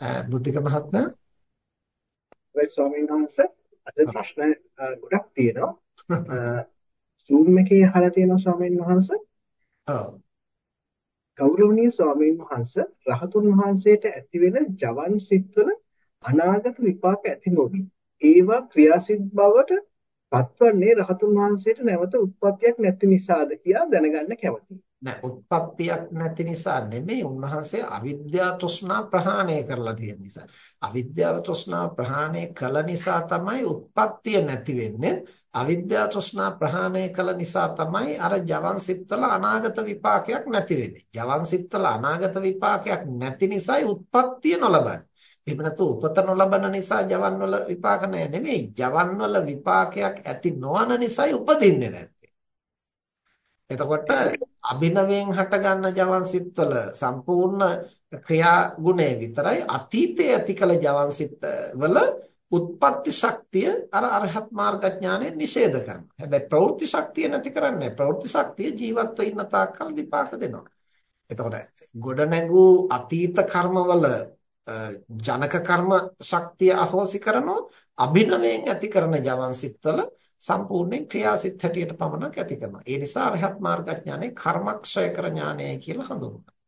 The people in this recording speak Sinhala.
බුද්ධික මහත්මයා. ඒ ස්වාමීන් වහන්සේ. අද ප්‍රශ්න ගොඩක් තියෙනවා. Zoom එකේ අහලා තියෙනවා ස්වාමීන් වහන්සේ? ඔව්. ගෞරවනීය ස්වාමීන් වහන්සේ රහතුන් වහන්සේට ඇතිවෙන ජවන් සිත්වල අනාගත විපාක ඇති නොවි. ඒවා ක්‍රියාසිට බවට පත්වන්නේ රහතුන් වහන්සේට නැවත උත්පත්තියක් නැති නිසාද කියලා දැනගන්න කැමතියි නෑ උත්පත්තියක් නැති නිසා නෙමෙයි උන්වහන්සේ අවිද්‍යා තෘෂ්ණා ප්‍රහාණය කරලා තියෙන නිසා. අවිද්‍යාව තෘෂ්ණා ප්‍රහාණය කළ නිසා තමයි උත්පත්තිය නැති වෙන්නේ. අවිද්‍යා තෘෂ්ණා ප්‍රහාණය කළ නිසා තමයි අර ජවන් සිත්වල අනාගත විපාකයක් නැති වෙන්නේ. ජවන් සිත්වල අනාගත විපාකයක් නැති නිසායි උත්පත්තිය නොලබන්නේ. එහෙම නැතු උපත නොලබන නිසා ජවන් වල විපාක නැහැ නෙමෙයි. ජවන් වල විපාකයක් ඇති නොවන නිසායි උපදින්නේ නැත්තේ. එතකොට අභිනවයෙන් හටගන්න ජවන් සිත්වල සම්පූර්ණ ක්‍රියා ගුණය විතරයි අතීතයේ ඇති කළ ජවන් සිත්වල උත්පත්ති ශක්තිය අර අරහත් මාර්ග ඥානයෙන් නිෂේධ කරනවා. හැබැයි ප්‍රවෘත්ති ශක්තිය නැති කරන්නේ ප්‍රවෘත්ති ශක්තිය ජීවත්ව ඉන්න තාක්කල් විපාක දෙනවා. එතකොට ගොඩනැගූ අතීත කර්මවල ජනක කර්ම ශක්තිය අහෝසි කරනවා අභිනවයෙන් ඇති කරන ජවන් සිත්වල සම්පූර්ණයෙන් ක්‍රියාසිත හැටියට පමණක් ඇති කරනවා. ඒ නිසා අරහත් මාර්ගඥානෙ කර්මක්ෂය කර ඥානයයි කියලා හඳුන්වනවා.